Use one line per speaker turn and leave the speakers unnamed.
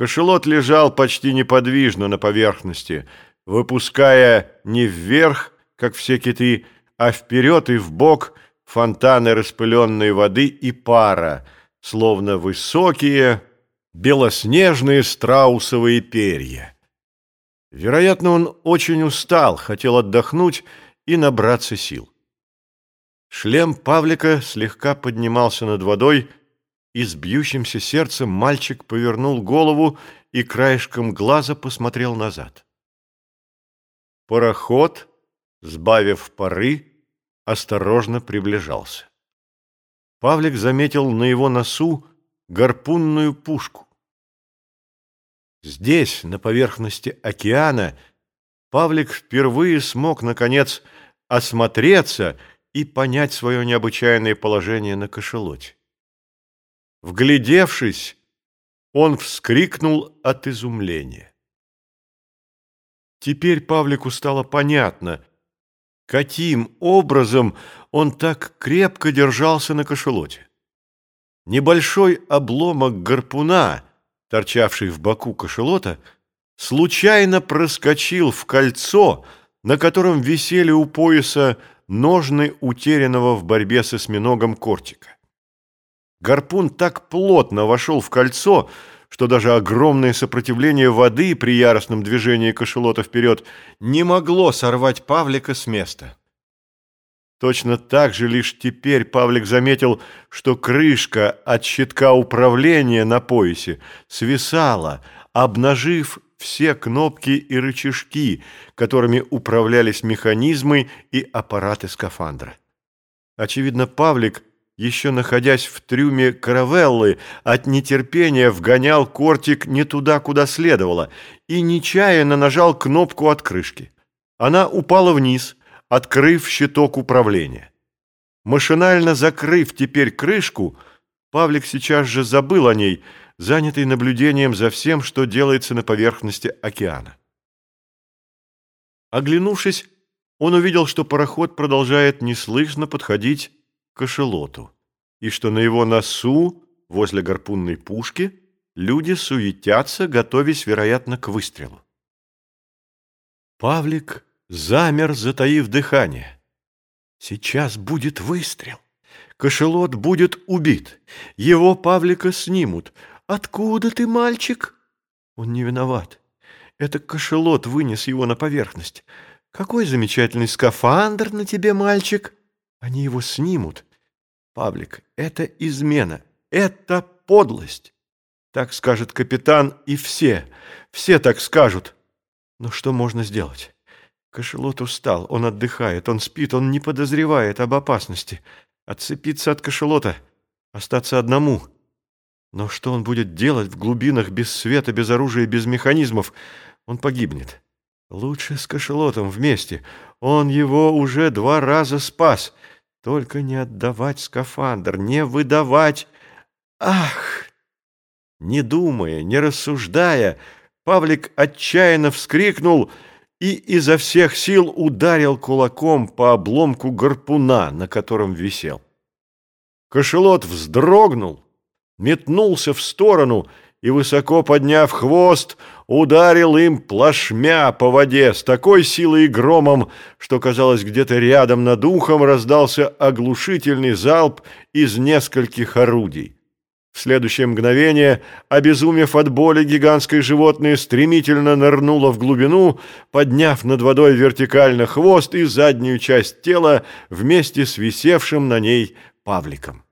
Кошелот лежал почти неподвижно на поверхности, выпуская не вверх, как все киты, а вперед и вбок фонтаны распыленной воды и пара, словно высокие белоснежные страусовые перья. Вероятно, он очень устал, хотел отдохнуть и набраться сил. Шлем Павлика слегка поднимался над водой, и с бьющимся сердцем мальчик повернул голову и краешком глаза посмотрел назад. Пароход, сбавив пары, осторожно приближался. Павлик заметил на его носу гарпунную пушку. Здесь, на поверхности океана, Павлик впервые смог, наконец, осмотреться и понять свое необычайное положение на кошелоте. Вглядевшись, он вскрикнул от изумления. Теперь Павлику стало понятно, каким образом он так крепко держался на кошелоте. Небольшой обломок гарпуна, торчавший в боку кошелота, случайно проскочил в кольцо, на котором висели у пояса ножны утерянного в борьбе с осьминогом кортика. Гарпун так плотно вошел в кольцо, что даже огромное сопротивление воды при яростном движении кошелота вперед не могло сорвать Павлика с места. Точно так же лишь теперь Павлик заметил, что крышка от щитка управления на поясе свисала, обнажив все кнопки и рычажки, которыми управлялись механизмы и аппараты скафандра. Очевидно, Павлик еще находясь в трюме каравеллы, от нетерпения вгонял кортик не туда, куда следовало, и нечаянно нажал кнопку от крышки. Она упала вниз, открыв щиток управления. Машинально закрыв теперь крышку, Павлик сейчас же забыл о ней, занятый наблюдением за всем, что делается на поверхности океана. Оглянувшись, он увидел, что пароход продолжает неслышно подходить к эшелоту, и что на его носу, возле гарпунной пушки, люди суетятся, готовясь, вероятно, к выстрелу. Павлик замер, затаив дыхание. Сейчас будет выстрел. Кошелот будет убит. Его Павлика снимут. Откуда ты, мальчик? Он не виноват. Это кошелот вынес его на поверхность. Какой замечательный скафандр на тебе, мальчик. Они его снимут. Павлик, это измена, это подлость. Так скажет капитан и все, все так скажут. Но что можно сделать? Кошелот устал, он отдыхает, он спит, он не подозревает об опасности. Отцепиться от кошелота, остаться одному. Но что он будет делать в глубинах без света, без оружия, без механизмов? Он погибнет. Лучше с кошелотом вместе. Он его уже два раза спас. Только не отдавать скафандр, не выдавать. Ах! Не думая, не рассуждая, Павлик отчаянно вскрикнул и изо всех сил ударил кулаком по обломку гарпуна, на котором висел. Кошелот вздрогнул, метнулся в сторону и, высоко подняв хвост, ударил им плашмя по воде с такой силой и громом, что, казалось, где-то рядом над ухом раздался оглушительный залп из нескольких орудий. В следующее мгновение, обезумев от боли, гигантское животное стремительно нырнуло в глубину, подняв над водой вертикально хвост и заднюю часть тела вместе с висевшим на ней Павликом.